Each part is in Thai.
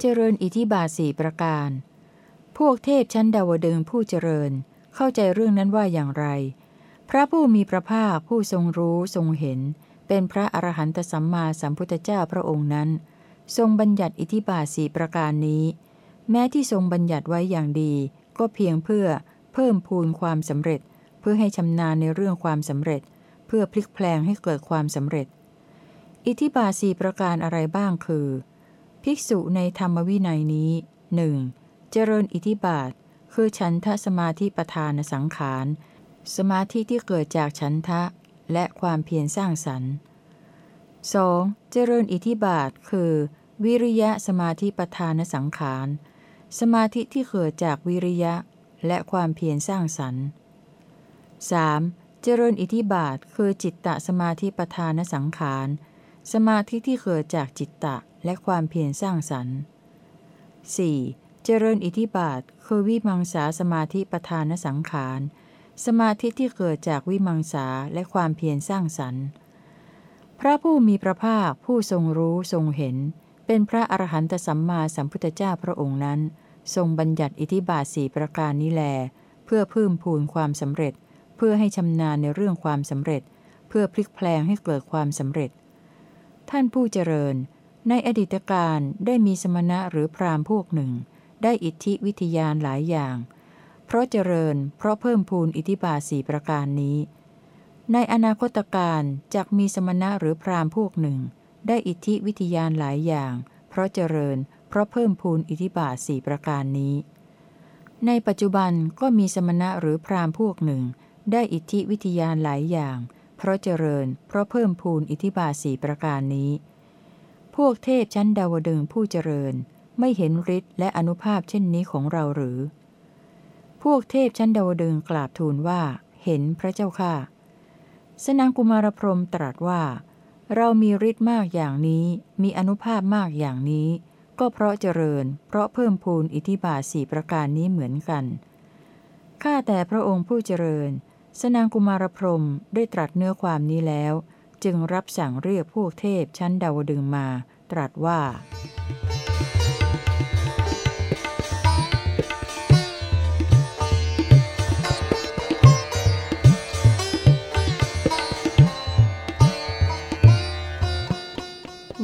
เจริญอิทิบาสีประการ พวกเทพชั้นดาวดึงผู้เจริญ เข้าใจเรื่องนั้นว่าอย่างไร พระผู้มีพระภาคผู้ทรงรู้ทรงเห็น เป็นพระอรหันตสัมมาสัมพุทธเจ้าพระองค์นั้น ทรงบัญญัติอิทิบาสีประการนี้ แม้ที่ทรงบัญญัติไว้อย่างดี ก็เพียงเพื่อเพิ่มพูนความสำเร็จ เพื่อให้ชำนาญในเรื่องความสำเร็จ เพื่อพลิกแปลงให้เกิดความสำเร็จ อิทิบาสีประการอะไรบ้างคือ ภิกษุในธรรมวินัยนี้หนึ่งเจริญอิทิบาท คือฉันทะสมาธิประธานสังขาร สมาธิที่เกิดจากฉันทะและความเพียรสร้างสรรค์ 2. เจริญอิทิบาท คือ วิริยะสมาธิประธานสังขาร สมาธิที่เกิดจากวิริยะและความเพียรสร้างสรรค์ 3. เจริญอิทิบาท คือจิตตสมาธิประธานสังขาร สมาธิที่เกิดจากจิตตะ และความเพียรสร้างสรรค์ 4. เจริญอิทิบาท คือวิมังสาสมาธิประธานสังขาร สมาธิที่เกิดจากวิมังสาและความเพียรสร้างสรรค์ พระผู้มีพระภาคผู้ทรงรู้ทรงเห็น เป็นพระอรหันตสัมมาสัมพุทธเจ้าพระองค์นั้น ทรงบัญญัติอิทิบาทสี่ประการนี้แล เพื่อเพิ่มพูนความสำเร็จ เพื่อให้ชำนาญในเรื่องความสำเร็จ เพื่อพลิกแปลงให้เกิดความสำเร็จ ท่านผู้เจริญ ในอดีตการได้มีสมณะหรือพราหมณ์พวกหนึ่ง ได้อิทธิวิทยานหลายอย่าง เพราะเจริญเพราะเพิ่มพูนอิทธิบาทสี่ประการนี้ ในอนาคตการจะมีสมณะหรือพราหมณ์พวกหนึ่ง ได้อิทธิวิทยานหลายอย่าง เพราะเจริญ เพราะเพิ่มพูนอิทธิบาทสี่ประการนี้ ในปัจจุบันก็มีสมณะหรือพราหมณ์พวกหนึ่ง ได้อิทธิวิทยานหลายอย่าง เพราะเจริญ เพราะเพิ่มพูนอิทธิบาทสี่ประการนี้ พวกเทพชั้นดาวดึงผู้เจริญ ไม่เห็นฤทธิ์และอนุภาพเช่นนี้ของเราหรือ พวกเทพชั้นดาวดึงกราบทูลว่า เห็นพระเจ้าค่ะ สนางกุมารพรหมตรัสว่า เรามีฤทธิ์มากอย่างนี้ มีอนุภาพมากอย่างนี้ ก็เพราะเจริญ เพราะเพิ่มพูนอิทธิบาทสี่ประการนี้เหมือนกัน ข้าแต่พระองค์ผู้เจริญ สนางกุมารพรหมได้ตรัสเนื้อความนี้แล้ว จึงรับสั่งเรียกพวกเทพชั้นดาวดึงมา ตรัสว่า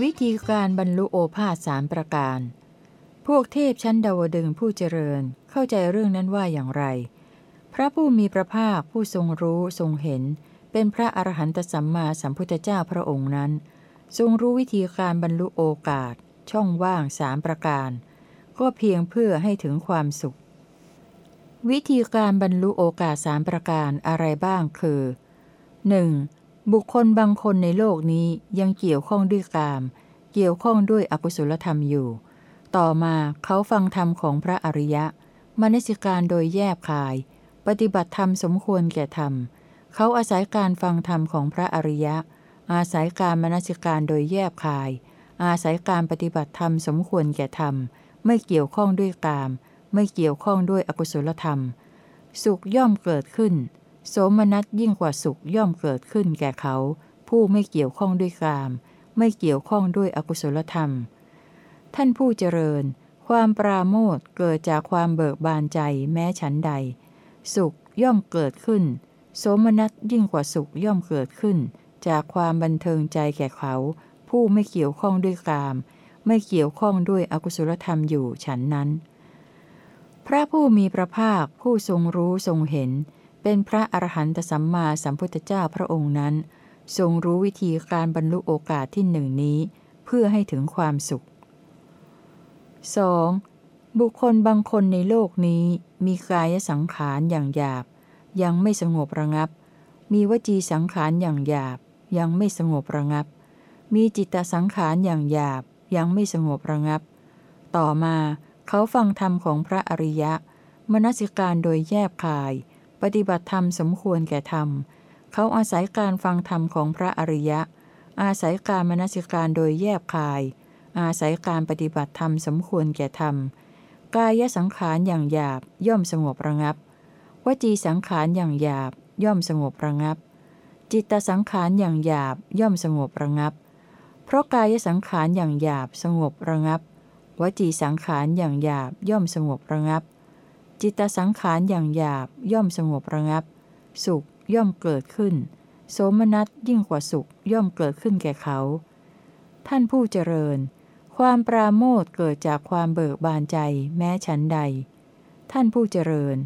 วิธีการบรรลุโอภาษสามประการ พวกเทพชั้นดาวดึงผู้เจริญเข้าใจเรื่องนั้นว่าอย่างไร พระผู้มีพระภาคผู้ทรงรู้ทรงเห็น เป็นพระอรหันตสัมมาสัมพุทธเจ้าพระองค์นั้น ทรงรู้วิธีการบรรลุโอกาส ช่องว่างสามประการ ก็เพียงเพื่อให้ถึงความสุข วิธีการบรรลุโอกาสสามประการอะไรบ้างคือ 1. บุคคลบางคนในโลกนี้ยังเกี่ยวข้องด้วยกาม เกี่ยวข้องด้วยอกุศลธรรมอยู่ ต่อมาเขาฟังธรรมของพระอริยะ มนสิการโดยแยบคาย ปฏิบัติธรรมสมควรแก่ธรรม เขาอาศัยการฟังธรรมของพระอริยะ อาศัยการมนสิการโดยแยบคาย อาศัยการปฏิบัติธรรมสมควรแก่ธรรม ไม่เกี่ยวข้องด้วยกาม ไม่เกี่ยวข้องด้วยอกุศลธรรม สุขย่อมเกิดขึ้น โสมนัสยิ่งกว่าสุขย่อมเกิดขึ้นแก่เขา ผู้ไม่เกี่ยวข้องด้วยกาม ไม่เกี่ยวข้องด้วยอกุศลธรรม ท่านผู้เจริญ ความปราโมทเกิดจากความเบิกบานใจแม้ฉันใด สุขย่อมเกิดขึ้น โสมนัสยิ่งกว่าสุขย่อมเกิดขึ้น จากความบันเทิงใจแก่เขา ผู้ไม่เกี่ยวข้องด้วยกาม ไม่เกี่ยวข้องด้วยอกุศลธรรมอยู่ฉันนั้น พระผู้มีพระภาคผู้ทรงรู้ทรงเห็น เป็นพระอรหันตสัมมาสัมพุทธเจ้าพระองค์นั้น ทรงรู้วิธีการบรรลุโอกาสที่หนึ่งนี้ เพื่อให้ถึงความสุข 2. บุคคลบางคนในโลกนี้มีกายสังขารอย่างหยาบ ยังไม่สงบระงับ มีวจีสังขารอย่างหยาบ ยังไม่สงบระงับ มีจิตสังขารอย่างหยาบยังไม่สงบระงับ ต่อมาเขาฟังธรรมของพระอริยะ มนสิการโดยแยบคาย ปฏิบัติธรรมสมควรแก่ธรรม เขาอาศัยการฟังธรรมของพระอริยะ อาศัยการมนสิการโดยแยบคาย อาศัยการปฏิบัติธรรมสมควรแก่ธรรม กายสังขารอย่างหยาบย่อมสงบระงับ วจีสังขารอย่างหยาบย่อมสงบระงับ จิตตสังขารอย่างหยาบย่อมสงบระงับ เพราะกายสังขารอย่างหยาบสงบระงับ วจีสังขารอย่างหยาบย่อมสงบระงับ จิตตสังขารอย่างหยาบย่อมสงบระงับ สุขย่อมเกิดขึ้น โสมนัสยิ่งกว่าสุขย่อมเกิดขึ้นแก่เขา ท่านผู้เจริญ ความปราโมทเกิดจากความเบิกบานใจแม้ฉันใด ท่านผู้เจริญ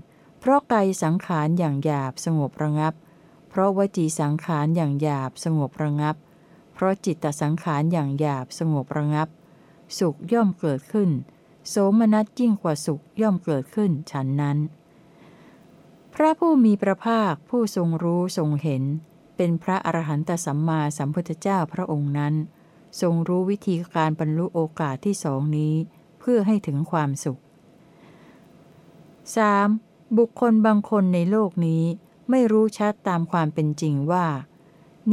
เพราะกายสังขารอย่างหยาบสงบระงับ เพราะวจีสังขารอย่างหยาบสงบระงับ เพราะจิตตสังขารอย่างหยาบสงบระงับ สุขย่อมเกิดขึ้น โสมนัสยิ่งกว่าสุขย่อมเกิดขึ้นฉันนั้น พระผู้มีพระภาคผู้ทรงรู้ทรงเห็น เป็นพระอรหันตสัมมาสัมพุทธเจ้าพระองค์นั้น ทรงรู้วิธีการบรรลุโอกาสที่สองนี้ เพื่อให้ถึงความสุข 3. บุคคลบางคนในโลกนี้ ไม่รู้ชัดตามความเป็นจริงว่า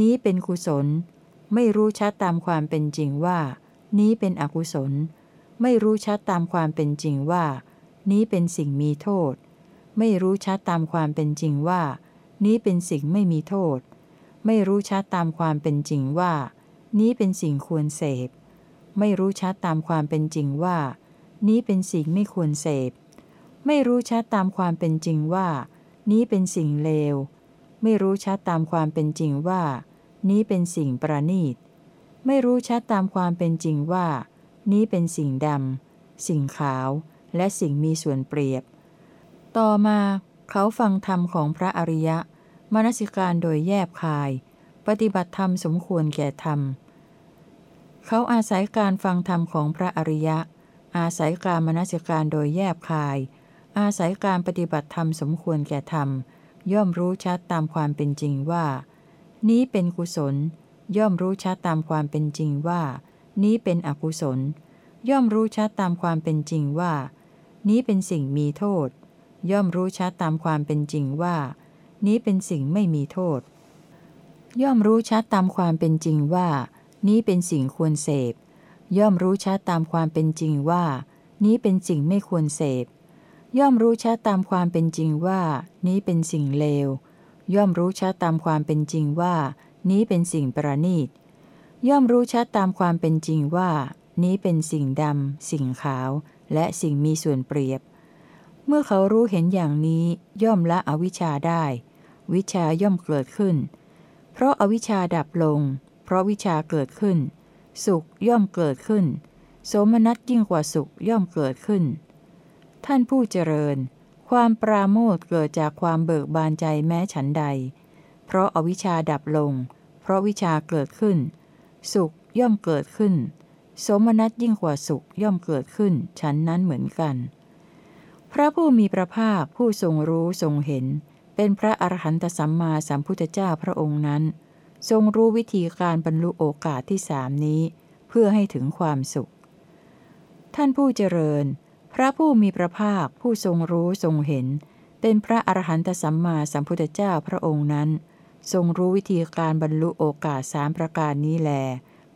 นี้เป็นกุศล ไม่รู้ชัดตามความเป็นจริงว่า นี้เป็นอกุศล ไม่รู้ชัดตามความเป็นจริงว่า นี้เป็นสิ่งมีโทษ ไม่รู้ชัดตามความเป็นจริงว่า นี้เป็นสิ่งไม่มีโทษ ไม่รู้ชัดตามความเป็นจริงว่า นี้เป็นสิ่งควรเสพ ไม่รู้ชัดตามความเป็นจริงว่า นี้เป็นสิ่งไม่ควรเสพ ไม่รู้ชัดตามความเป็นจริงว่า นี้เป็นสิ่งเลว ไม่รู้ชัดตามความเป็นจริงว่า นี้เป็นสิ่งประณีต ไม่รู้ชัดตามความเป็นจริงว่า นี้เป็นสิ่งดำ สิ่งขาว และสิ่งมีส่วนเปรียบ ต่อมาเขาฟังธรรมของพระอริยะ มนสิการโดยแยบคาย ปฏิบัติธรรมสมควรแก่ธรรม เขาอาศัยการฟังธรรมของพระอริยะ อาศัยการมนสิการโดยแยบคาย อาศัยการปฏิบัติธรรมสมควรแก่ธรรม ย่อมรู้ชัดตามความเป็นจริงว่า นี้เป็นกุศล ย่อมรู้ชัดตามความเป็นจริงว่า นี้เป็นอกุศล ย่อมรู้ชัดตามความเป็นจริงว่า นี้เป็นสิ่งมีโทษ ย่อมรู้ชัดตามความเป็นจริงว่า นี้เป็นสิ่งไม่มีโทษ ย่อมรู้ชัดตามความเป็นจริงว่า นี้เป็นสิ่งควรเสพ ย่อมรู้ชัดตามความเป็นจริงว่า นี้เป็นสิ่งไม่ควรเสพ ย่อมรู้ชัดตามความเป็นจริงว่า นี้เป็นสิ่งเลว ย่อมรู้ชัดตามความเป็นจริงว่า นี้เป็นสิ่งประณีต ย่อมรู้ชัดตามความเป็นจริงว่า นี้เป็นสิ่งดำ สิ่งขาว และสิ่งมีส่วนเปรียบ เมื่อเขารู้เห็นอย่างนี้ย่อมละอวิชชาได้ วิชาย่อมเกิดขึ้น เพราะอาวิชชาดับลง เพราะวิชาเกิดขึ้น สุขย่อมเกิดขึ้น โสมนัสยิ่งกว่าสุขย่อมเกิดขึ้น ท่านผู้เจริญ ความปราโมทเกิดจากความเบิกบานใจแม้ฉันใด เพราะอาวิชชาดับลง เพราะวิชาเกิดขึ้น สุขย่อมเกิดขึ้นโสมนัสยิ่งกว่าสุขย่อมเกิดขึ้น ฉันนั้นเหมือนกัน พระผู้มีพระภาคผู้ทรงรู้ทรงเห็น เป็นพระอรหันตสัมมาสัมพุทธเจ้าพระองค์นั้น ทรงรู้วิธีการบรรลุโอกาสที่สามนี้ เพื่อให้ถึงความสุข ท่านผู้เจริญ พระผู้มีพระภาคผู้ทรงรู้ทรงเห็น เป็นพระอรหันตสัมมาสัมพุทธเจ้าพระองค์นั้น ทรงรู้วิธีการบรรลุโอกาสสามประการนี้แล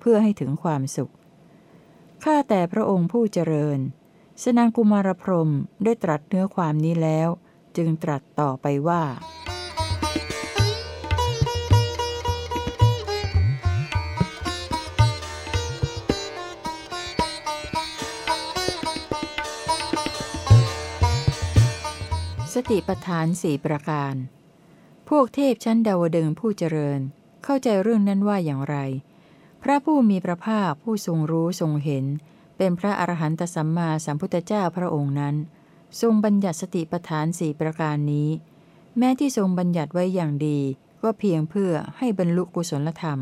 เพื่อให้ถึงความสุข ข้าแต่พระองค์ผู้เจริญ สนางกุมารพรหมได้ตรัสเนื้อความนี้แล้ว จึงตรัสต่อไปว่า ติปทานสี่ประการ พวกเทพชั้นดาวดึงผู้เจริญ เข้าใจเรื่องนั้นว่าอย่างไร พระผู้มีพระภาคผู้ทรงรู้ทรงเห็น เป็นพระอรหันตสัมมาสัมพุทธเจ้าพระองค์นั้น ทรงบัญญัติสติปทานสี่ประการนี้ แม้ที่ทรงบัญญัติไว้อย่างดีก็เพียงเพื่อให้บรรลุกุศลธรรม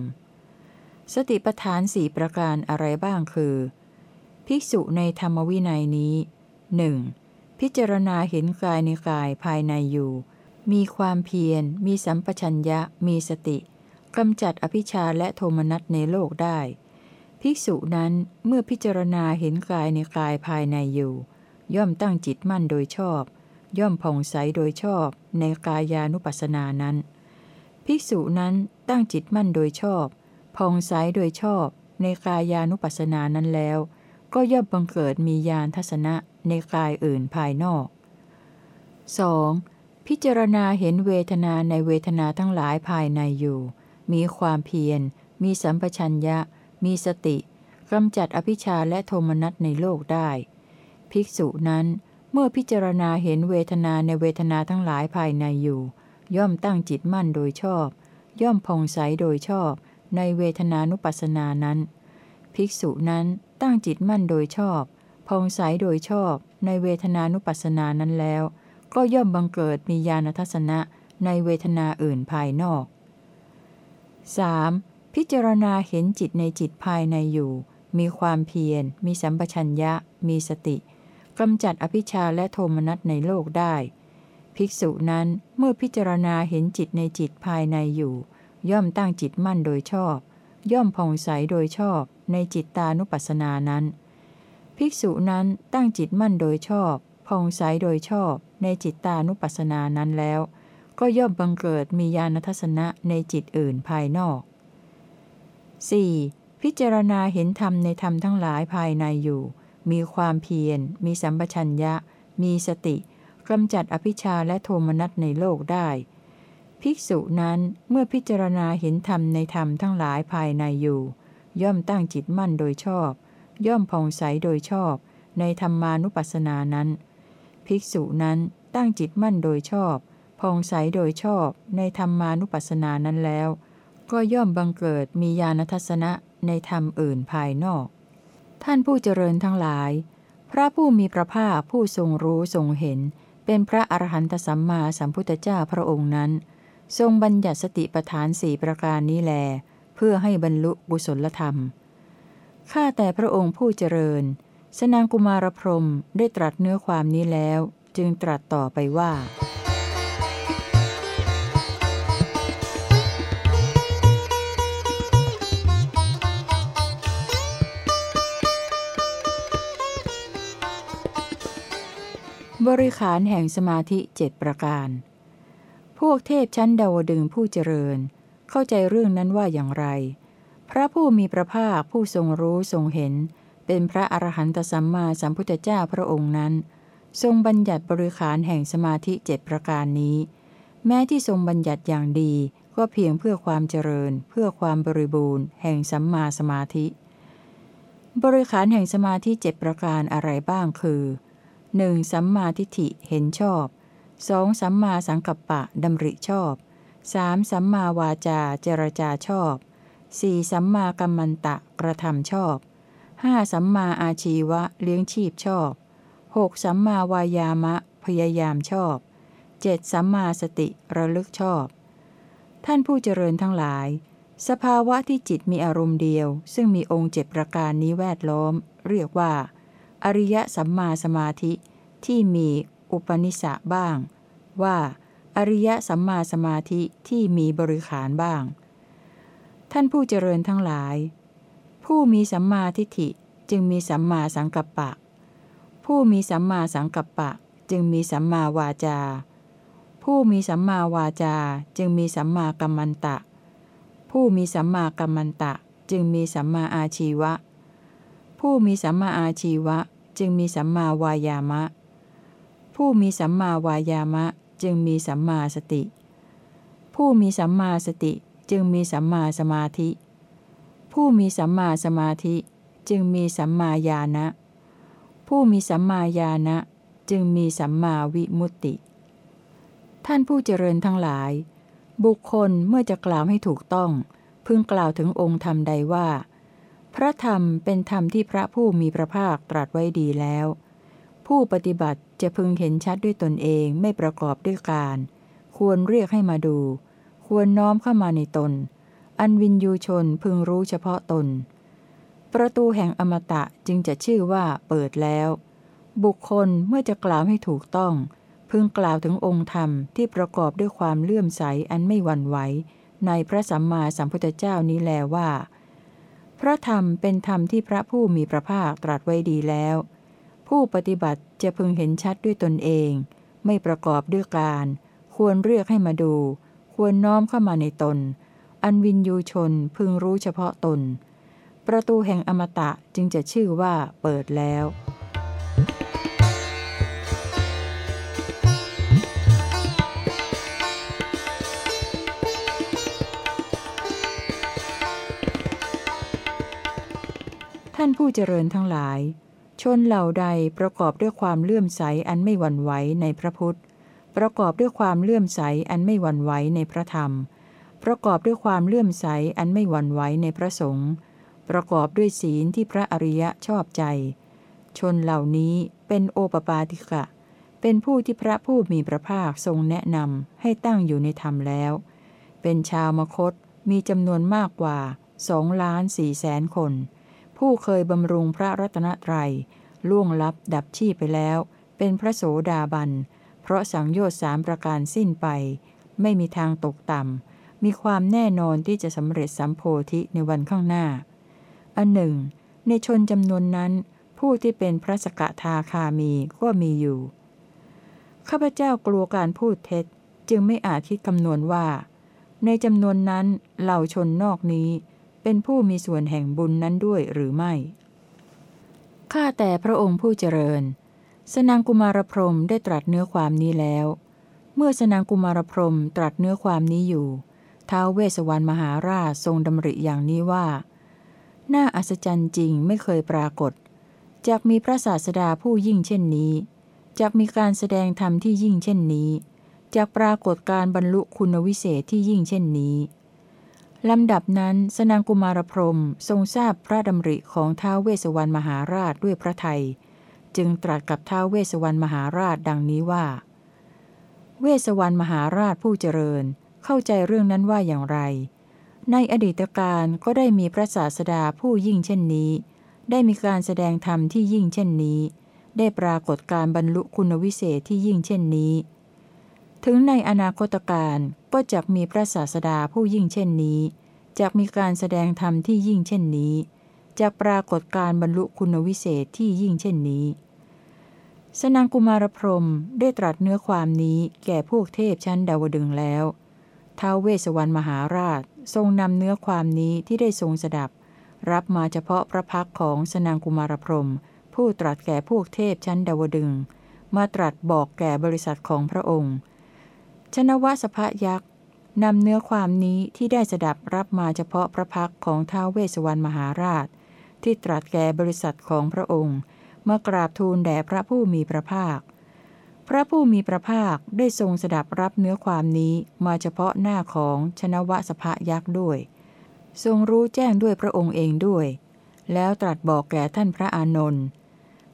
สติปทานสี่ประการอะไรบ้างคือ ภิกษุในธรรมวินัยนี้หนึ่ง พิจารณาเห็นกายในกายภายในอยู่ มีความเพียร มีสัมปชัญญะ มีสติกำจัดอภิชาและโทมนัสในโลกได้ ภิกษุนั้นเมื่อพิจารณาเห็นกายในกายภายในอยู่ ย่อมตั้งจิตมั่นโดยชอบ ย่อมผ่องใสโดยชอบในกายานุปัสสนานั้น ภิกษุนั้นตั้งจิตมั่นโดยชอบผ่องใสโดยชอบในกายานุปัสสนานั้นแล้ว ก็ย่อมบังเกิดมีญาณทัศนะในกายอื่นภายนอก 2. พิจารณาเห็นเวทนาในเวทนาทั้งหลายภายในอยู่ มีความเพียร มีสัมปชัญญะ มีสติกำจัดอภิชาและโทมนัสในโลกได้ ภิกษุนั้นเมื่อพิจารณาเห็นเวทนาในเวทนาทั้งหลายภายในอยู่ ย่อมตั้งจิตมั่นโดยชอบ ย่อมพองใสโดยชอบ ในเวทนานุปัสสนานั้น ภิกษุนั้น ตั้งจิตมั่นโดยชอบพองใสโดยชอบ ในเวทนานุปัสสนานั้นแล้ว ก็ย่อมบังเกิดมีญาณทัศนะในเวทนาอื่นภายนอก 3. พิจารณาเห็นจิตในจิตภายในอยู่ มีความเพียร มีสัมปชัญญะ มีสติกำจัดอภิชาและโทมนัสในโลกได้ ภิกษุนั้นเมื่อพิจารณาเห็นจิตในจิตภายในอยู่ ย่อมตั้งจิตมั่นโดยชอบ ย่อมผ่องใสโดยชอบในจิตตานุปัสสนานั้น ภิกษุนั้นตั้งจิตมั่นโดยชอบผ่องใสโดยชอบในจิตตานุปัสสนานั้นแล้ว ก็ย่อมบังเกิดมีญาณทัศนะในจิตอื่นภายนอก 4. พิจารณาเห็นธรรมในธรรมทั้งหลายภายในอยู่ มีความเพียร มีสัมปชัญญะ มีสติกำจัดอภิชาและโทมนัสในโลกได้ ภิกษุนั้นเมื่อพิจารณาเห็นธรรมในธรรมทั้งหลายภายในอยู่ ย่อมตั้งจิตมั่นโดยชอบ ย่อมผ่องใสโดยชอบ ในธรรมานุปัสสนานั้น ภิกษุนั้นตั้งจิตมั่นโดยชอบผ่องใสโดยชอบในธรรมานุปัสสนานั้นแล้ว ก็ย่อมบังเกิดมีญาณทัศนะในธรรมอื่นภายนอก ท่านผู้เจริญทั้งหลาย พระผู้มีพระภาคผู้ทรงรู้ทรงเห็น เป็นพระอรหันตสัมมาสัมพุทธเจ้าพระองค์นั้น ทรงบัญญัติสติปทานสี่ประการนี้แล เพื่อให้บรรลุบุศลธรรม ข้าแต่พระองค์ผู้เจริญ สนางกุมารพรมได้ตรัสเนื้อความนี้แล้ว จึงตรัสต่อไปว่าบริขารแห่งสมาธิเจ็ดประการ พวกเทพชั้นดาวดึงผู้เจริญ เข้าใจเรื่องนั้นว่าอย่างไร พระผู้มีพระภาคผู้ทรงรู้ทรงเห็น เป็นพระอรหันตสัมมาสัมพุทธเจ้าพระองค์นั้น ทรงบัญญัติบริขารแห่งสมาธิเจ็ดประการนี้ แม้ที่ทรงบัญญัติอย่างดีก็เพียงเพื่อความเจริญ เพื่อความบริบูรณ์ แห่งสัมมาสมาธิ บริขารแห่งสมาธิเจ็ดประการอะไรบ้างคือหนึ่งสัมมาทิฏฐิเห็นชอบ สองสัมมาสังกัปปะดำริชอบสามสัมมาวาจาเจรจาชอบสี่สัมมากัมมันตะกระทำชอบห้าสัมมาอาชีวะเลี้ยงชีพชอบหกสัมมาวายามะ พยายามชอบเจ็ดสัมมาสติระลึกชอบ ท่านผู้เจริญทั้งหลาย สภาวะที่จิตมีอารมณ์เดียว ซึ่งมีองค์เจ็ดประการนี้แวดล้อม เรียกว่า อริยสัมมาสมาธิที่มี อุปนิสสะบ้าง ว่า อริยสัมมาสมาธิที่มีบริขารบ้าง ท่านผู้เจริญทั้งหลาย ผู้มีสัมมาทิฏฐิจึงมีสัมมาสังกัปปะ ผู้มีสัมมาสังกัปปะ จึงมีสัมมาวาจา ผู้มีสัมมาวาจาจึงมีสัมมากัมมันตะ ผู้มีสัมมากัมมันตะ จึงมีสัมมาอาชีวะ ผู้มีสัมมาอาชีวะ จึงมีสัมมาวายามะ ผู้มีสัมมาวายามะจึงมีสัมมาสติ ผู้มีสัมมาสติจึงมีสัมมาสมาธิ ผู้มีสัมมาสมาธิจึงมีสัมมาญาณะ ผู้มีสัมมาญาณะจึงมีสัมมาวิมุตติ ท่านผู้เจริญทั้งหลาย บุคคลเมื่อจะกล่าวให้ถูกต้อง พึงกล่าวถึงองค์ธรรมใดว่า พระธรรมเป็นธรรมที่พระผู้มีพระภาคตรัสไว้ดีแล้ว ผู้ปฏิบัติจะพึงเห็นชัดด้วยตนเองไม่ประกอบด้วยการ ควรเรียกให้มาดู ควรน้อมเข้ามาในตน อันวินยูชนพึงรู้เฉพาะตน ประตูแห่งอมตะจึงจะชื่อว่าเปิดแล้ว บุคคลเมื่อจะกล่าวให้ถูกต้อง พึงกล่าวถึงองค์ธรรมที่ประกอบด้วยความเลื่อมใสอันไม่หวั่นไหวในพระสัมมาสัมพุทธเจ้านี้แลว่า พระธรรมเป็นธรรมที่พระผู้มีพระภาคตรัสไว้ดีแล้ว ผู้ปฏิบัติจะพึงเห็นชัดด้วยตนเอง ไม่ประกอบด้วยการ ควรเรียกให้มาดู ควรน้อมเข้ามาในตน อันวินยูชนพึงรู้เฉพาะตน ประตูแห่งอมตะจึงจะชื่อว่าเปิดแล้วท่านผู้เจริญทั้งหลาย ชนเหล่าใดประกอบด้วยความเลื่อมใสอันไม่หวั่นไหวในพระพุทธ ประกอบด้วยความเลื่อมใสอันไม่หวั่นไหวในพระธรรม ประกอบด้วยความเลื่อมใสอันไม่หวั่นไหวในพระสงฆ์ประกอบด้วยศีลที่พระอริยะชอบใจ ชนเหล่านี้เป็นโอปปาติกะ เป็นผู้ที่พระผู้มีพระภาคทรงแนะนำให้ตั้งอยู่ในธรรมแล้ว เป็นชาวมคตมีจำนวนมากกว่าสองล้านสี่แสนคน ผู้เคยบำรุงพระรัตนตรัย ล่วงลับดับชีพไปแล้ว เป็นพระโสดาบัน เพราะสังโยชน์สามประการสิ้นไป ไม่มีทางตกต่ำ มีความแน่นอนที่จะสำเร็จสัมโพธิในวันข้างหน้า อันหนึ่ง ในชนจำนวนนั้น ผู้ที่เป็นพระสกทาคามีก็มีอยู่ ข้าพเจ้ากลัวการพูดเท็จ จึงไม่อาจคิดคำนวณว่า ในจำนวนนั้นเหล่าชนนอกนี้ เป็นผู้มีส่วนแห่งบุญนั้นด้วยหรือไม่ ข้าแต่พระองค์ผู้เจริญ สนางกุมารพรหมได้ตรัสเนื้อความนี้แล้ว เมื่อสนางกุมารพรหมตรัสเนื้อความนี้อยู่ท้าวเวสสวรรณมหาราชทรงดำริอย่างนี้ว่า น่าอัศจรรย์จริงไม่เคยปรากฏจากมีพระศาสดาผู้ยิ่งเช่นนี้จากมีการแสดงธรรมที่ยิ่งเช่นนี้จากปรากฏการบรรลุคุณวิเศษที่ยิ่งเช่นนี้ ลำดับนั้นสนางกุมารพรมทรงทราบพระดำริของท้าวเวสสวรรณมหาราชด้วยพระไทย จึงตรัสกับท้าวเวสสวรรณมหาราชดังนี้ว่า เวสสวรรณมหาราชผู้เจริญ เข้าใจเรื่องนั้นว่าอย่างไร ในอดีตการก็ได้มีพระศาสดาผู้ยิ่งเช่นนี้ ได้มีการแสดงธรรมที่ยิ่งเช่นนี้ ได้ปรากฏการบรรลุคุณวิเศษที่ยิ่งเช่นนี้ ถึงในอนาคตการก็จะมีพระศาสดาผู้ยิ่งเช่นนี้จะมีการแสดงธรรมที่ยิ่งเช่นนี้จะปรากฏการบรรลุคุณวิเศษที่ยิ่งเช่นนี้ สนางกุมารพรมได้ตรัสเนื้อความนี้แก่พวกเทพชั้นดาวดึงแล้วท้าวเวสวรรณมหาราชทรงนำเนื้อความนี้ที่ได้ทรงสดับ รับมาเฉพาะพระพักของสนางกุมารพรม ผู้ตรัสแก่พวกเทพชั้นดาวดึงมาตรัสบอกแก่บริษัทของพระองค์ ชนวสภยักษ์นำเนื้อความนี้ที่ได้สดับรับมาเฉพาะพระพักของท้าวเวสสวรรณมหาราช ที่ตรัสแก่บริษัทของพระองค์มากราบทูลแด่พระผู้มีพระภาค พระผู้มีพระภาคได้ทรงสดับรับเนื้อความนี้มาเฉพาะหน้าของชนวสภยักษ์ด้วย ทรงรู้แจ้งด้วยพระองค์เองด้วย แล้วตรัสบอกแก่ท่านพระอานนท์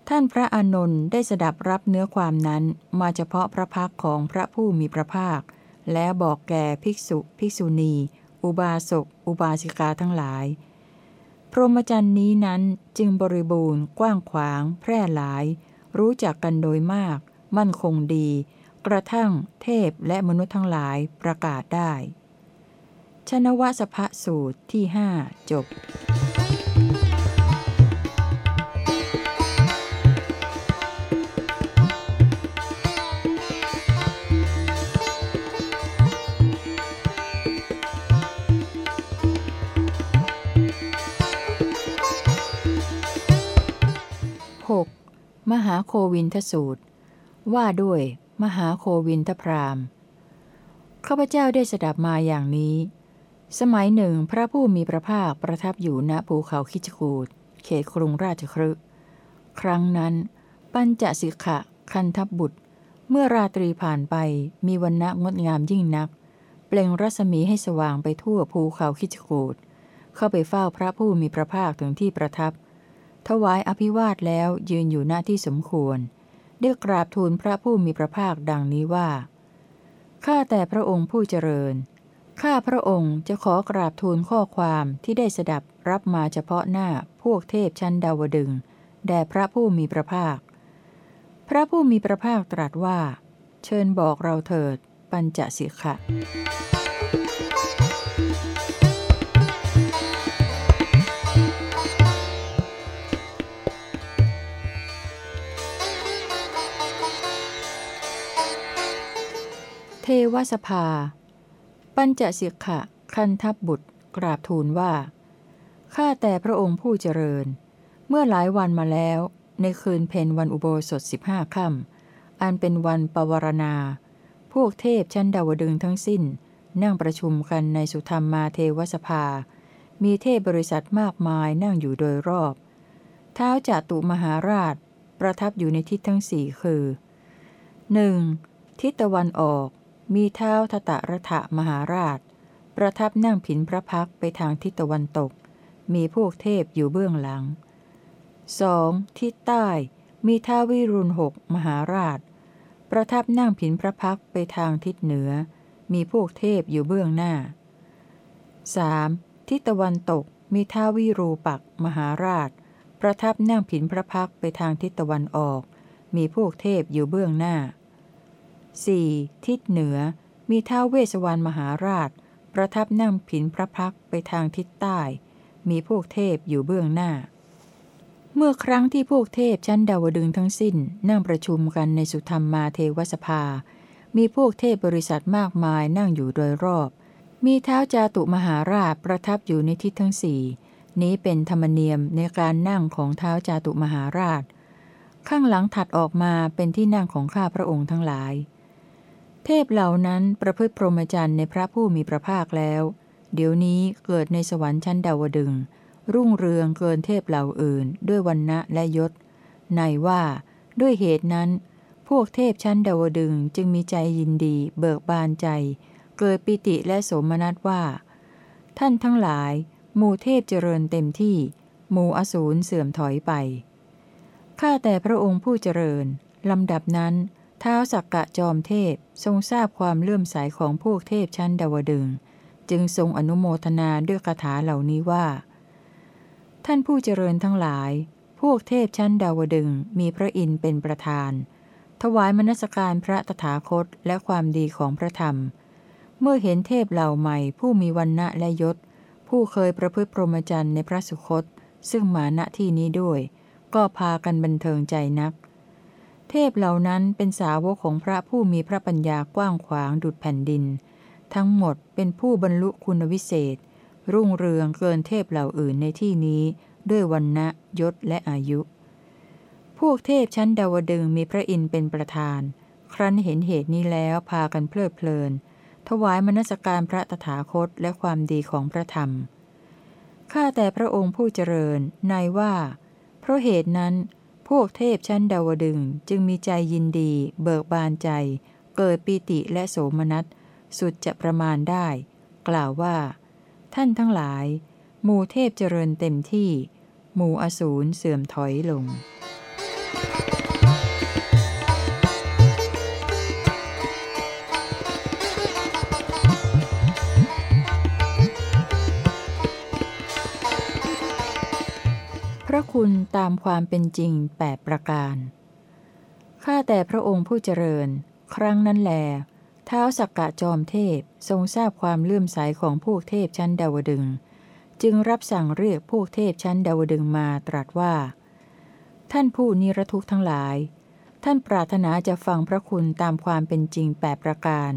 ท่านพระอานนท์ได้สดับรับเนื้อความนั้นมาเฉพาะพระพักของพระผู้มีพระภาค และบอกแก่ภิกษุ ภิกษุณี อุบาสก อุบาสิกาทั้งหลาย พรหมจรรย์นี้นั้นจึงบริบูรณ์ กว้างขวาง แพร่หลาย รู้จักกันโดยมาก มั่นคงดี กระทั่งเทพและมนุษย์ทั้งหลายประกาศได้ ชนวสภสูตรที่หจบ มหาโควินทสูตร ว่าด้วย มหาโควินทพรามข้าพเจ้าได้สดับมาอย่างนี้ สมัยหนึ่งพระผู้มีพระภาคประทับอยู่ณภูเขาคิจกูดเขตกรุงราชครึครั้งนั้น ปัญจสิกขะ คันทับบุตร เมื่อราตรีผ่านไปมีวันณะงดงามยิ่งนัก เปล่งรัศมีให้สว่างไปทั่วภูเขาคิจกูดเข้าไปเฝ้าพระผู้มีพระภาคถึงที่ประทับ ถวายอภิวาทแล้วยืนอยู่หน้าที่สมควร ได้กราบทูลพระผู้มีพระภาคดังนี้ว่า ข้าแต่พระองค์ผู้เจริญ ข้าพระองค์จะขอกราบทูลข้อความที่ได้สดับรับมาเฉพาะหน้าพวกเทพชั้นดาวดึงแด่พระผู้มีพระภาค พระผู้มีพระภาคตรัสว่า เชิญบอกเราเถิด ปัญจสิกขะ เทวสภา ปัญจสิกขะ คันทับบุตร กราบทูลว่า ข้าแต่พระองค์ผู้เจริญ เมื่อหลายวันมาแล้ว ในคืนเพนวันอุโบสถสิบห้าค่ำอันเป็นวันปวารณา พวกเทพชั้นดาวดึงทั้งสิ้น นั่งประชุมกันในสุธรรมมาเทวสภา มีเทพบริษัทมากมายนั่งอยู่โดยรอบ เท้าจาตุมหาราช ประทับอยู่ในทิศทั้งสี่คือ 1. ทิศตะวันออก มีเท้าทตะระทะมหาราช ประทับนั่งผินพระพักไปทางทิศตะวันตก มีพวกเทพอยู่เบื้องหลัง 2. ทิศใต้ มีท้าวิรุณหกมหาราช ประทับนั่งผินพระพักไปทางทิศเหนือ มีพวกเทพอยู่เบื้องหน้า 3. ทิศตะวันตก มีท้าวิรูปักมหาราช ประทับนั่งผินพระพักไปทางทิศตะวันออก มีพวกเทพอยู่เบื้องหน้า 4. ทิศเหนือ มีท้าวเวสวรรณมหาราช ประทับนั่งผินพระพักไปทางทิศใต้ มีพวกเทพอยู่เบื้องหน้า เมื่อครั้งที่พวกเทพชั้นดาวดึงทั้งสิ้นนั่งประชุมกันในสุธรรมมาเทวสภา มีพวกเทพบริษัทมากมายนั่งอยู่โดยรอบ มีเท้าจาตุมหาราชประทับอยู่ในทิศทั้งสี่นี้เป็นธรรมเนียมในการนั่งของเท้าจาตุมหาราช ข้างหลังถัดออกมาเป็นที่นั่งของข้าพระองค์ทั้งหลาย เทพเหล่านั้นประพฤติพรหมจรรย์ในพระผู้มีพระภาคแล้ว เดี๋ยวนี้เกิดในสวรรค์ชั้นดาวดึง รุ่งเรืองเกินเทพเหล่าอื่น ด้วยวันณะและยศ ในว่า ด้วยเหตุนั้น พวกเทพชั้นดาวดึงจึงมีใจยินดี เบิกบานใจ เกิดปิติและสมนัสว่า ท่านทั้งหลาย หมู่เทพเจริญเต็มที่ หมู่อสูรเสื่อมถอยไปข้าแต่พระองค์ผู้เจริญลำดับนั้น ท้าวสักกะจอมเทพทรงทราบความเลื่อมใสของพวกเทพชั้นดาวดึง จึงทรงอนุโมทนาด้วยคาถาเหล่านี้ว่า ท่านผู้เจริญทั้งหลาย พวกเทพชั้นดาวดึงมีพระอินทร์เป็นประธาน ถวายมนสการพระตถาคตและความดีของพระธรรม เมื่อเห็นเทพเหล่าใหม่ผู้มีวันณะและยศ ผู้เคยประพฤติพรหมจรรย์ในพระสุคต ซึ่งมาณที่นี้ด้วย ก็พากันบันเทิงใจนัก ทพเหล่านั้นเป็นสาวกของพระผู้มีพระปัญญากว้างขวางดุจแผ่นดิน ทั้งหมดเป็นผู้บรรลุคุณวิเศษ รุ่งเรืองเกินเทพเหล่าอื่นในที่นี้ ด้วยวันณะยศและอายุ พวกเทพชั้นดาวดึงมีพระอินทร์เป็นประธาน ครั้นเห็นเหตุนี้แล้วพากันเพลิดเพลิน ถวายมนสการพระตถาคตและความดีของพระธรรม ข้าแต่พระองค์ผู้เจริญนายว่า เพราะเหตุนั้น พวกเทพชั้นดาวดึงจึงมีใจยินดี เบิกบานใจ เกิดปีติและโสมนัส สุดจะประมาณได้ กล่าวว่า ท่านทั้งหลาย หมู่เทพเจริญเต็มที่ หมู่อสูรเสื่อมถอยลงพ ระคุณตามความเป็นจริงแปดประการ ข้าแต่พระองค์ผู้เจริญ ครั้งนั้นแล เท้าสักกะจอมเทพทรงทราบความเลื่อมใสของพวกเทพชั้นดาวดึง จึงรับสั่งเรียกพวกเทพชั้นดาวดึงมาตรัสว่า ท่านผู้นิรทุกข์ทั้งหลาย ท่านปรารถนาจะฟังพระคุณตามความเป็นจริงแปดประการ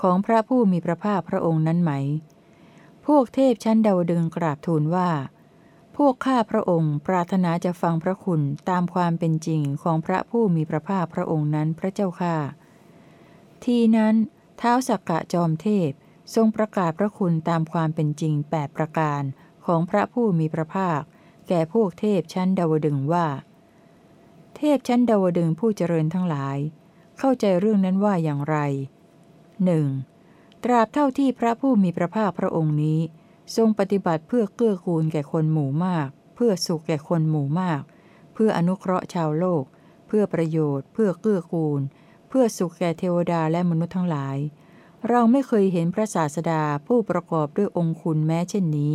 ของพระผู้มีพระภาคพระองค์นั้นไหม พวกเทพชั้นดาวดึงกราบทูลว่า พวกข้าพระองค์ปรารถนาจะฟังพระคุณตามความเป็นจริงของพระผู้มีพระภาคพระองค์นั้นพระเจ้าข้าทีนั้นเท้าสักกะจอมเทพทรงประกาศพระคุณตามความเป็นจริงแปดประการของพระผู้มีพระภาค แก่พวกเทพชั้นดาวดึงว่า เทพชั้นดาวดึงผู้เจริญทั้งหลาย เข้าใจเรื่องนั้นว่าอย่างไรหนึ่งตราบเท่าที่พระผู้มีพระภาคพระองค์นี้ ทรงปฏิบัติเพื่อเกื้อกูลแก่คนหมู่มาก เพื่อสุขแก่คนหมู่มาก เพื่ออนุเคราะห์ชาวโลก เพื่อประโยชน์ เพื่อเกื้อกูล เพื่อสุขแก่เทวดาและมนุษย์ทั้งหลาย เราไม่เคยเห็นพระศาสดาผู้ประกอบด้วยองคุณแม้เช่นนี้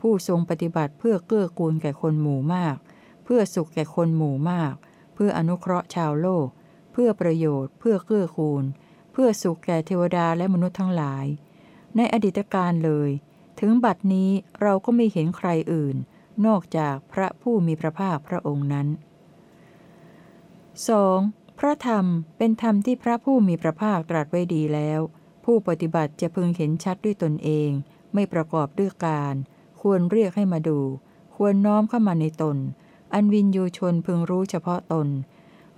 ผู้ทรงปฏิบัติเพื่อเกื้อกูลแก่คนหมู่มาก เพื่อสุขแก่คนหมู่มาก เพื่ออนุเคราะห์ชาวโลก เพื่อประโยชน์ เพื่อเกื้อกูล เพื่อสุขแก่เทวดาและมนุษย์ทั้งหลาย ในอดีตการเลย ถึงบัดนี้เราก็ไม่เห็นใครอื่น นอกจากพระผู้มีพระภาคพระองค์นั้น 2. พระธรรมเป็นธรรมที่พระผู้มีพระภาคตรัสไว้ดีแล้ว ผู้ปฏิบัติจะพึงเห็นชัดด้วยตนเอง ไม่ประกอบด้วยการ ควรเรียกให้มาดู ควรน้อมเข้ามาในตน อันวินยูชนพึงรู้เฉพาะตน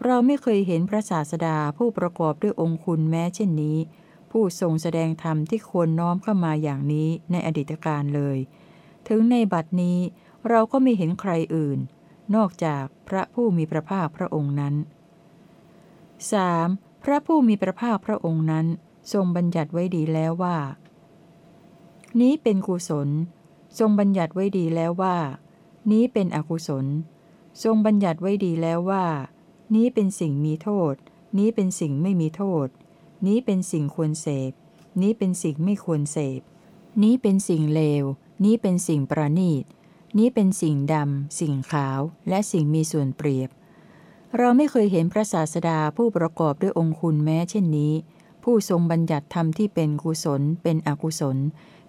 เราไม่เคยเห็นพระศาสดาผู้ประกอบด้วยองคุณแม้เช่นนี้ ผู้ทรงแสดงธรรมที่ควรน้อมเข้ามาอย่างนี้ในอดีตการเลย ถึงในบัดนี้เราก็ไม่เห็นใครอื่น นอกจากพระผู้มีพระภาคพระองค์นั้น 3. พระผู้มีพระภาคพระองค์นั้น ทรงบัญญัติไว้ดีแล้วว่า นี้เป็นกุศล ทรงบัญญัติไว้ดีแล้วว่า นี้เป็นอกุศล ทรงบัญญัติไว้ดีแล้วว่า นี้เป็นสิ่งมีโทษ นี้เป็นสิ่งไม่มีโทษ นี้เป็นสิ่งควรเสพ นี้เป็นสิ่งไม่ควรเสพ นี้เป็นสิ่งเลว นี้เป็นสิ่งประณีต นี้เป็นสิ่งดำ สิ่งขาว และสิ่งมีส่วนเปรียบ เราไม่เคยเห็นพระศาสดาผู้ประกอบด้วยองคุณแม้เช่นนี้ ผู้ทรงบัญญัติธรรมที่เป็นกุศล เป็นอกุศล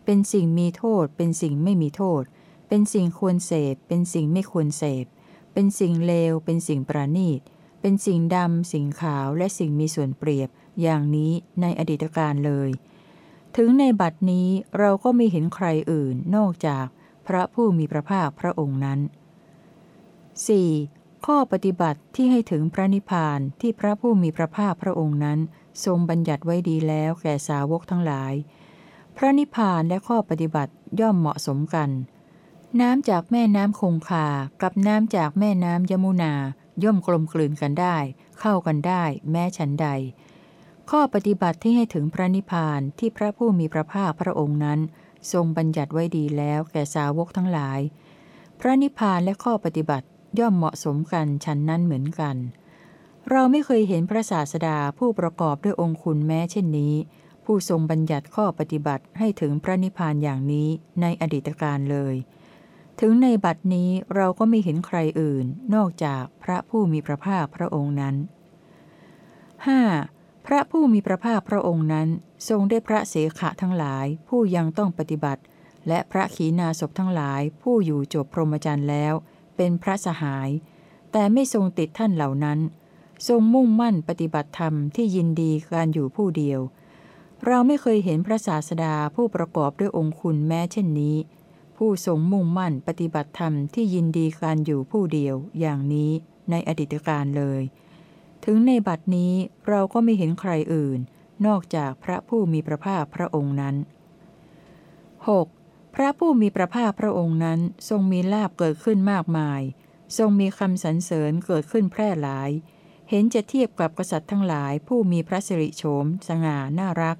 เป็นสิ่งมีโทษ เป็นสิ่งไม่มีโทษ เป็นสิ่งควรเสพ เป็นสิ่งไม่ควรเสพ เป็นสิ่งเลว เป็นสิ่งประณีต เป็นสิ่งดำ สิ่งขาว และสิ่งมีส่วนเปรียบ อย่างนี้ในอดีตการเลย ถึงในบัดนี้เราก็ไม่เห็นใครอื่นนอกจากพระผู้มีพระภาคพระองค์นั้น 4. ข้อปฏิบัติที่ให้ถึงพระนิพพานที่พระผู้มีพระภาคพระองค์นั้น ทรงบัญญัติไว้ดีแล้วแก่สาวกทั้งหลาย พระนิพพานและข้อปฏิบัติย่อมเหมาะสมกัน น้ำจากแม่น้ำคงคา กับน้ำจากแม่น้ำยมุนา ย่อมกลมกลืนกันได้ เข้ากันได้ แม้ฉันใด ข้อปฏิบัติที่ให้ถึงพระนิพพานที่พระผู้มีพระภาคพระองค์นั้น ทรงบัญญัติไว้ดีแล้วแก่สาวกทั้งหลาย พระนิพพานและข้อปฏิบัติย่อมเหมาะสมกันฉันนั้นเหมือนกัน เราไม่เคยเห็นพระศาสดาผู้ประกอบด้วยองคุณแม้เช่นนี้ ผู้ทรงบัญญัติข้อปฏิบัติให้ถึงพระนิพพานอย่างนี้ในอดีตการเลย ถึงในบัดนี้เราก็ไม่เห็นใครอื่น นอกจากพระผู้มีพระภาคพระองค์นั้น 5. พระผู้มีพระภาคพระองค์นั้นทรงได้พระเสขะทั้งหลายผู้ยังต้องปฏิบัติ และพระขีณาสพทั้งหลายผู้อยู่จบพรหมจรรย์แล้ว เป็นพระสหาย แต่ไม่ทรงติดท่านเหล่านั้น ทรงมุ่งมั่นปฏิบัติธรรมที่ยินดีการอยู่ผู้เดียว เราไม่เคยเห็นพระศาสดาผู้ประกอบด้วยองคุณแม้เช่นนี้ ผู้ทรงมุ่งมั่นปฏิบัติธรรมที่ยินดีการอยู่ผู้เดียวอย่างนี้ในอดีตการเลย ถึงในบัดนี้เราก็ไม่เห็นใครอื่น นอกจากพระผู้มีพระภาคพระองค์นั้น 6. พระผู้มีพระภาคพระองค์นั้นทรงมีลาบเกิดขึ้นมากมาย ทรงมีคำสรรเสริญเกิดขึ้นแพร่หลาย เห็นจะเทียบกับกษัตริย์ทั้งหลายผู้มีพระสิริโฉม สง่าน่ารัก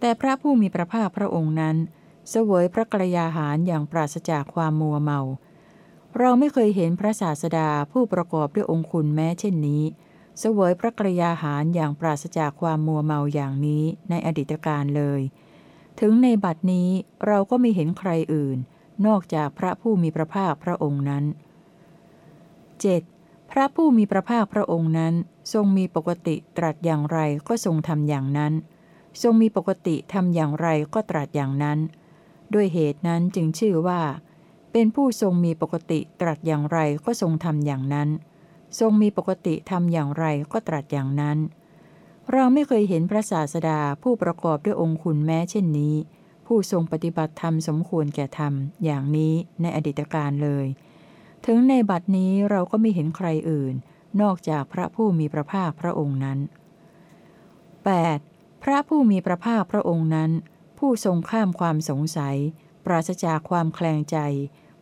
แต่พระผู้มีพระภาคพระองค์นั้น เสวยพระกรยาหารอย่างปราศจากความมัวเมา เราไม่เคยเห็นพระศาสดาผู้ประกอบด้วยองคุณแม้เช่นนี้ เสวยพระกรยาหารอย่างปราศจากความมัวเมาอย่างนี้ในอดีตการเลย ถึงในบัดนี้เราก็ไม่เห็นใครอื่น นอกจากพระผู้มีพระภาคพระองค์นั้น 7. พระผู้มีพระภาคพระองค์นั้น ทรงมีปกติตรัสอย่างไรก็ทรงทำอย่างนั้น ทรงมีปกติทำอย่างไรก็ตรัสอย่างนั้น ด้วยเหตุนั้นจึงชื่อว่า เป็นผู้ทรงมีปกติตรัสอย่างไรก็ทรงทำอย่างนั้น ทรงมีปกติทำอย่างไรก็ตรัสอย่างนั้น เราไม่เคยเห็นพระศาสดาผู้ประกอบด้วยองค์คุณแม้เช่นนี้ ผู้ทรงปฏิบัติธรรมสมควรแก่ธรรมอย่างนี้ในอดีตการเลย ถึงในบัดนี้เราก็ไม่เห็นใครอื่น นอกจากพระผู้มีพระภาคพระองค์นั้น 8. พระผู้มีพระภาคพระองค์นั้น ผู้ทรงข้ามความสงสัย ปราศจากความแคลงใจ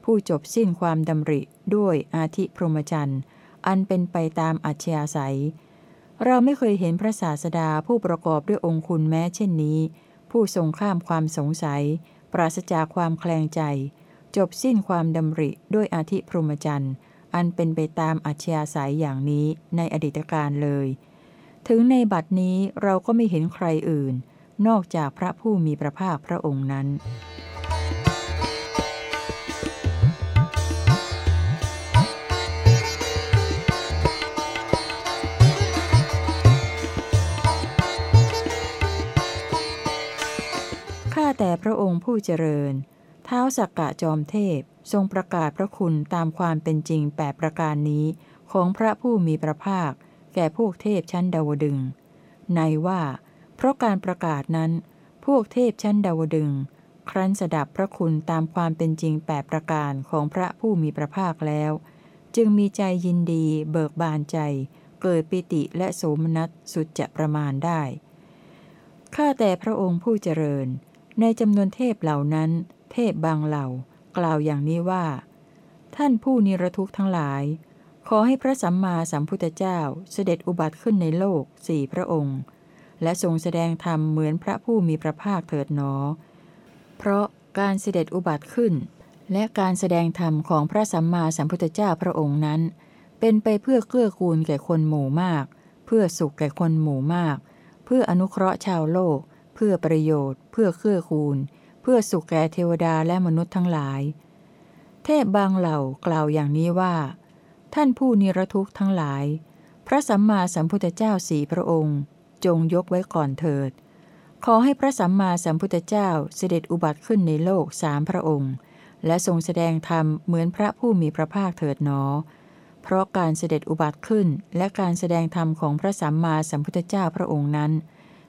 ผู้จบสิ้นความดำริด้วยอาธิพรหมจรรย์ อันเป็นไปตามอัจฉริยยเราไม่เคยเห็นพระศาสดาผู้ประกอบด้วยองคุณแม้เช่นนี้ ผู้ทรงข้ามความสงสัย ปราศจากความแคลงใจ จบสิ้นความดำริด้วยอาธิพรหมจรรย์อันเป็นไปตามอัจฉริยอย่างนี้ในอดีตการเลย ถึงในบัดนี้เราก็ไม่เห็นใครอื่น นอกจากพระผู้มีพระภาคพระองค์นั้น แต่พระองค์ผู้เจริญ เท้าสักกะจอมเทพทรงประกาศพระคุณตามความเป็นจริงแปดประการนี้ของพระผู้มีพระภาค แก่พวกเทพชั้นดาวดึง ในว่า เพราะการประกาศนั้น พวกเทพชั้นดาวดึง ครั้นสดับพระคุณตามความเป็นจริงแปดประการของพระผู้มีพระภาคแล้ว จึงมีใจยินดีเบิกบานใจ เกิดปิติและโสมนัสสุดจะประมาณได้ข้าแต่พระองค์ผู้เจริญ ในจำนวนเทพเหล่านั้น เทพบางเหล่า กล่าวอย่างนี้ว่า ท่านผู้นิรทุกข์ทั้งหลาย ขอให้พระสัมมาสัมพุทธเจ้าเสด็จอุบัติขึ้นในโลกสี่พระองค์ และทรงแสดงธรรมเหมือนพระผู้มีพระภาคเถิดหนอ เพราะการเสด็จอุบัติขึ้น และการแสดงธรรมของพระสัมมาสัมพุทธเจ้าพระองค์นั้น เป็นไปเพื่อเกื้อกูลแก่คนหมู่มาก เพื่อสุขแก่คนหมู่มาก เพื่ออนุเคราะห์ชาวโลก เพื่อประโยชน์ เพื่อเกื้อกูลเพื่อสุขแก่เทวดาและมนุษย์ทั้งหลาย เทพบางเหล่ากล่าวอย่างนี้ว่า ท่านผู้นิรทุกข์ทั้งหลาย พระสัมมาสัมพุทธเจ้าสี่พระองค์ จงยกไว้ก่อนเถิด ขอให้พระสัมมาสัมพุทธเจ้าเสด็จอุบัติขึ้นในโลกสามพระองค์ และทรงแสดงธรรมเหมือนพระผู้มีพระภาคเถิดหนอเพราะการเสด็จอุบัติขึ้นและการแสดงธรรมของพระสัมมาสัมพุทธเจ้าพระองค์นั้น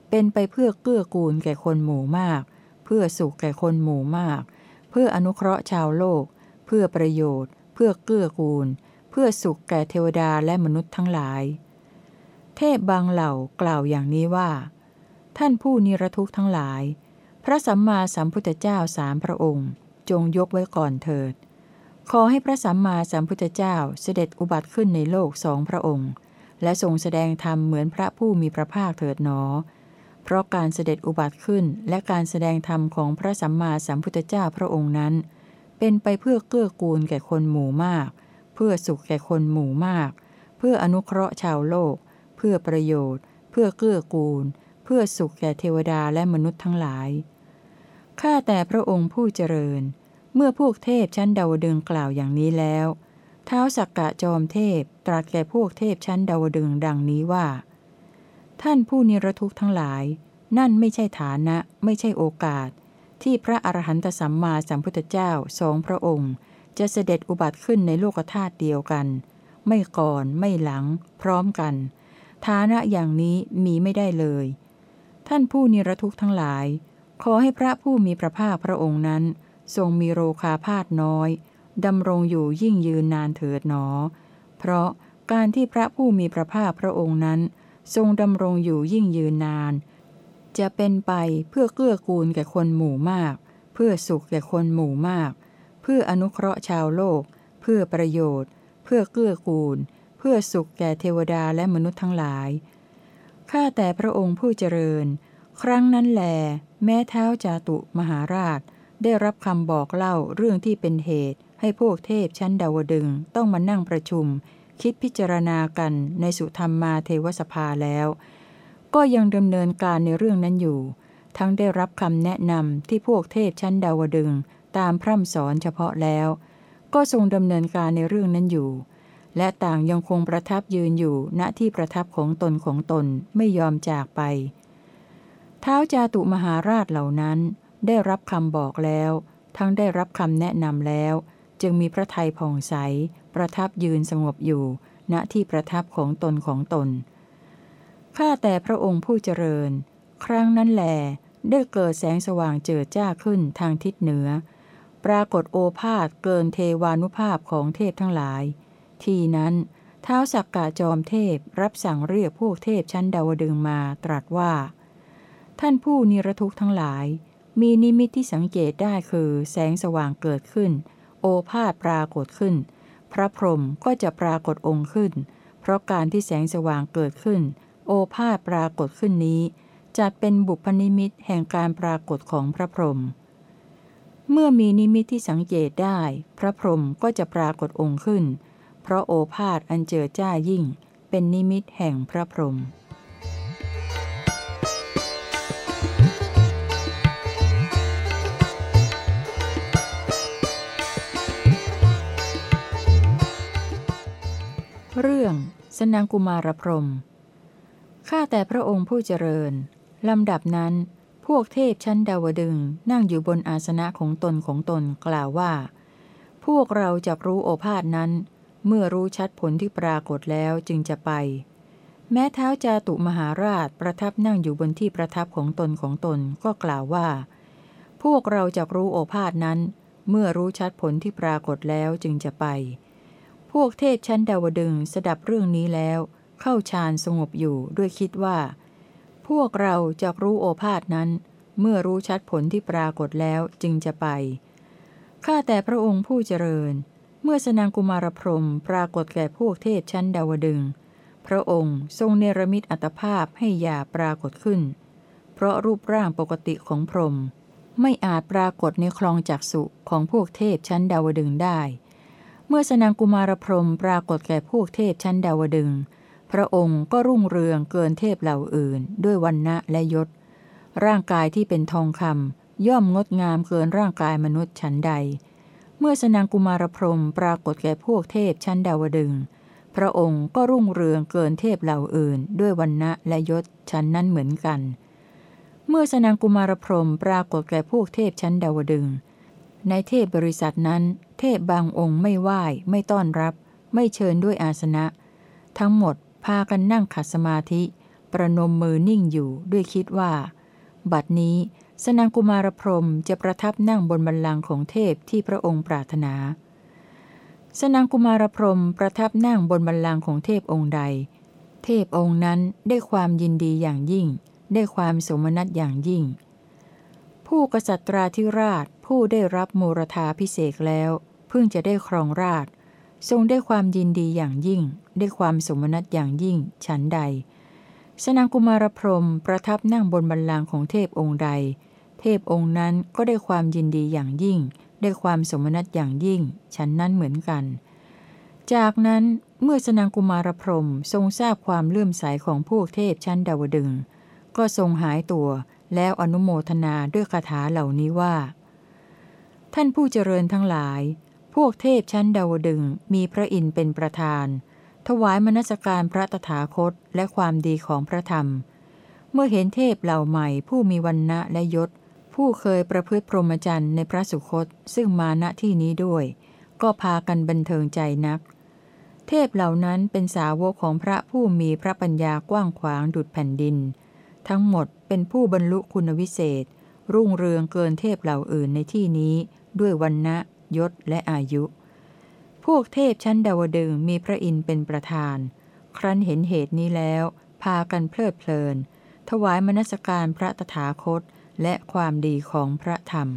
เป็นไปเพื่อเกื้อกูลแก่คนหมู่มาก เพื่อสุขแก่คนหมู่มาก เพื่ออนุเคราะห์ชาวโลก เพื่อประโยชน์ เพื่อเกื้อกูล เพื่อสุขแก่เทวดาและมนุษย์ทั้งหลาย เทพบางเหล่ากล่าวอย่างนี้ว่า ท่านผู้นิรทุกข์ทั้งหลาย พระสัมมาสัมพุทธเจ้าสามพระองค์ จงยกไว้ก่อนเถิด ขอให้พระสัมมาสัมพุทธเจ้าเสด็จอุบัติขึ้นในโลกสองพระองค์ และทรงแสดงธรรมเหมือนพระผู้มีพระภาคเถิดหนอ เพราะการเสด็จอุบัติขึ้นและการแสดงธรรมของพระสัมมาสัมพุทธเจ้าพระองค์นั้น เป็นไปเพื่อเกื้อกูลแก่คนหมู่มาก เพื่อสุขแก่คนหมู่มาก เพื่ออนุเคราะห์ชาวโลก เพื่อประโยชน์ เพื่อเกื้อกูล เพื่อสุขแก่เทวดาและมนุษย์ทั้งหลายข้าแต่พระองค์ผู้เจริญ เมื่อพวกเทพชั้นดาวดึงกล่าวอย่างนี้แล้ว เท้าสักกะจอมเทพตรัสแก่พวกเทพชั้นดาวดึงดังนี้ว่า ท่านผู้นิรทุกข์ทั้งหลาย นั่นไม่ใช่ฐานะไม่ใช่โอกาส ที่พระอรหันตสัมมาสัมพุทธเจ้าสองพระองค์ จะเสด็จอุบัติขึ้นในโลกธาตุเดียวกัน ไม่ก่อนไม่หลัง พร้อมกัน ฐานะอย่างนี้มีไม่ได้เลย ท่านผู้นิรทุกข์ทั้งหลาย ขอให้พระผู้มีพระภาคพระองค์นั้น ทรงมีโรคาพาธน้อยดำรงอยู่ยิ่งยืนนานเถิดหนอ เพราะการที่พระผู้มีพระภาคพระองค์นั้น ทรงดำรงอยู่ยิ่งยืนนาน จะเป็นไปเพื่อเกื้อกูลแก่คนหมู่มาก เพื่อสุขแก่คนหมู่มาก เพื่ออนุเคราะห์ชาวโลก เพื่อประโยชน์ เพื่อเกื้อกูล เพื่อสุขแก่เทวดาและมนุษย์ทั้งหลายข้าแต่พระองค์ผู้เจริญ ครั้งนั้นแล แม้เท้าจาตุมหาราช ได้รับคำบอกเล่าเรื่องที่เป็นเหตุ ให้พวกเทพชั้นดาวดึงต้องมานั่งประชุม คิดพิจารณากันในสุธรรมมาเทวสภาแล้ว ก็ยังดำเนินการในเรื่องนั้นอยู่ ทั้งได้รับคำแนะนำที่พวกเทพชั้นดาวดึงตามพร่ำสอนเฉพาะแล้ว ก็ทรงดำเนินการในเรื่องนั้นอยู่ และต่างยังคงประทับยืนอยู่ณที่ประทับของตนของตนไม่ยอมจากไปเท้าจาตุมหาราชเหล่านั้นได้รับคำบอกแล้ว ทั้งได้รับคำแนะนำแล้ว จึงมีพระทัยผ่องใส ประทับยืนสงบอยู่ ณที่ประทับของตนของตน ข้าแต่พระองค์ผู้เจริญ ครั้งนั้นแล ได้เกิดแสงสว่างเจิดจ้าขึ้นทางทิศเหนือ ปรากฏโอภาษเกินเทวานุภาพของเทพทั้งหลาย ทีนั้นเท้าสักกะจอมเทพรับสั่งเรียกพวกเทพชั้นดาวดึงมาตรัสว่า ท่านผู้นิรทุกข์ทั้งหลาย มีนิมิตที่สังเกตได้คือแสงสว่างเกิดขึ้น โอภาษปรากฏขึ้น ระพรหมก็จะปรากฏองค์ขึ้น เพราะการที่แสงสว่างเกิดขึ้น โอภาษปรากฏขึ้นนี้จัดเป็นบุพนิมิตแห่งการปรากฏของพระพรหมเมื่อมีนิมิตที่สังเกตได้ พระพรหมก็จะปรากฏองค์ขึ้น เพราะโอภาษอันเจอจ้ายิ่ง เป็นนิมิตแห่งพระพรหม เรื่อง สนังกุมารพรมข้าแต่พระองค์ผู้เจริญ ลำดับนั้น พวกเทพชั้นดาวดึงนั่งอยู่บนอาสนะของตนของตนกล่าวว่า พวกเราจะรู้โอภาษนั้น เมื่อรู้ชัดผลที่ปรากฏแล้วจึงจะไป แม้เท้าจาตุมหาราชประทับนั่งอยู่บนที่ประทับของตนของตนก็กล่าวว่า พวกเราจะรู้โอภาษนั้น เมื่อรู้ชัดผลที่ปรากฏแล้วจึงจะไป พวกเทพชั้นดาวดึงสดับเรื่องนี้แล้ว เข้าฌานสงบอยู่ด้วยคิดว่า พวกเราจะรู้โอภาษนั้น เมื่อรู้ชัดผลที่ปรากฏแล้วจึงจะไป ข้าแต่พระองค์ผู้เจริญ เมื่อสนางกุมารพรหมปรากฏแก่พวกเทพชั้นดาวดึง พระองค์ทรงเนรมิตอัตภาพให้ยาปรากฏขึ้น เพราะรูปร่างปกติของพรหมไม่อาจปรากฏในคลองจักสุของพวกเทพชั้นดาวดึงได้ เมื่อสนางกุมารพรหมปรากฏแก่พวกเทพชั้นดาวดึง พระองค์ก็รุ่งเรืองเกินเทพเหล่าอื่น ด้วยวันณะและยศ ร่างกายที่เป็นทองคำย่อมงดงามเกินร่างกายมนุษย์ชั้นใด เมื่อสนางกุมารพรหมปรากฏแก่พวกเทพชั้นดาวดึง พระองค์ก็รุ่งเรืองเกินเทพเหล่าอื่น ด้วยวันณะและยศชั้นนั้นเหมือนกัน เมื่อสนางกุมารพรหมปรากฏแก่พวกเทพชั้นดาวดึง ในเทพบริษัทนั้น เทพบางองค์ไม่ไหว้ไม่ต้อนรับ ไม่เชิญด้วยอาสนะ ทั้งหมดพากันนั่งขัดสมาธิ ประนมมือนิ่งอยู่ด้วยคิดว่า บัดนี้ สนางกุมารพรมจะประทับนั่งบนบัลลังก์ของเทพที่พระองค์ปรารถนา สนางกุมารพรมประทับนั่งบนบัลลังก์ของเทพองค์ใด เทพองค์นั้นได้ความยินดีอย่างยิ่ง ได้ความสมนัตอย่างยิ่ง ผู้กษัตราธิราชผู้ได้รับมูรธาพิเศษแล้ว เพิ่งจะได้ครองราช ทรงได้ความยินดีอย่างยิ่ง ได้ความสมนัตอย่างยิ่ง ฉันใด สนางกุมารพรมประทับนั่งบนบัลลังของเทพองค์ใด เทพองค์นั้นก็ได้ความยินดีอย่างยิ่ง ได้ความสมนัตอย่างยิ่ง ฉันนั้นเหมือนกัน จากนั้นเมื่อสนางกุมารพรมทรงทราบความเลื่อมใสของพวกเทพชั้นดาวดึง ก็ทรงหายตัว แล้วอนุโมทนาด้วยคาถาเหล่านี้ว่า ท่านผู้เจริญทั้งหลาย พวกเทพชั้นดาวดึงมีพระอินทร์เป็นประธาน ถวายมนสการพระตถาคตและความดีของพระธรรม เมื่อเห็นเทพเหล่าใหม่ผู้มีวันณะและยศ ผู้เคยประพฤติพรหมจรรย์ในพระสุคตซึ่งมาณที่นี้ด้วย ก็พากันบันเทิงใจนักเทพเหล่านั้นเป็นสาวกของพระผู้มีพระปัญญากว้างขวางดุจแผ่นดิน ทั้งหมดเป็นผู้บรรลุคุณวิเศษ รุ่งเรืองเกินเทพเหล่าอื่นในที่นี้ ด้วยวันณะยศและอายุ พวกเทพชั้นดาวดึงมีพระอินทร์เป็นประธาน ครั้นเห็นเหตุนี้แล้ว พากันเพลิดเพลิน ถวายมนสการพระตถาคตและความดีของพระธรรม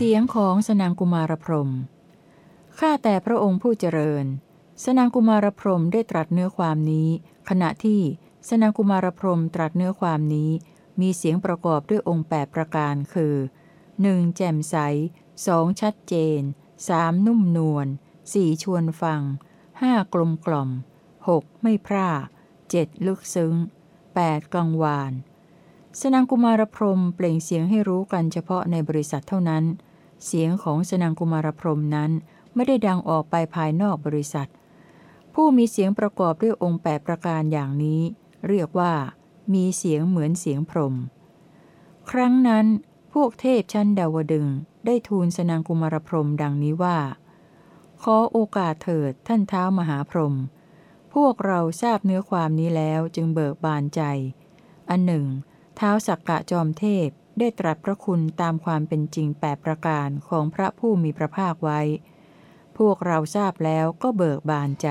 เสียงของสนางกุมารพรหมข้าแต่พระองค์ผู้เจริญ สนางกุมารพรหมได้ตรัสเนื้อความนี้ ขณะที่สนางกุมารพรหมตรัสเนื้อความนี้ มีเสียงประกอบด้วยองค์แปดประการคือ 1. แจ่มใส 2. ชัดเจน 3. นุ่มนวล 4. ชวนฟัง 5. กลมกล่อม 6. ไม่พร่า 7. ลึกซึ้ง 8. กังวานสนางกุมารพรหมเปล่งเสียงให้รู้กันเฉพาะในบริษัทเท่านั้น เสียงของสนางกุมารพรหมนั้นไม่ได้ดังออกไปภายนอกบริษัท ผู้มีเสียงประกอบด้วยองค์แปดประการอย่างนี้ เรียกว่า มีเสียงเหมือนเสียงพรหมครั้งนั้นพวกเทพชั้นดาวดึงได้ทูลสนางกุมารพรหมดังนี้ว่า ขอโอกาสเถิดท่านเท้ามหาพรหมพวกเราทราบเนื้อความนี้แล้วจึงเบิกบานใจ อันหนึ่ง เท้าสักกะจอมเทพ ได้ตรัสพระคุณตามความเป็นจริงแปดประการของพระผู้มีพระภาคไว้ พวกเราทราบแล้วก็เบิกบานใจ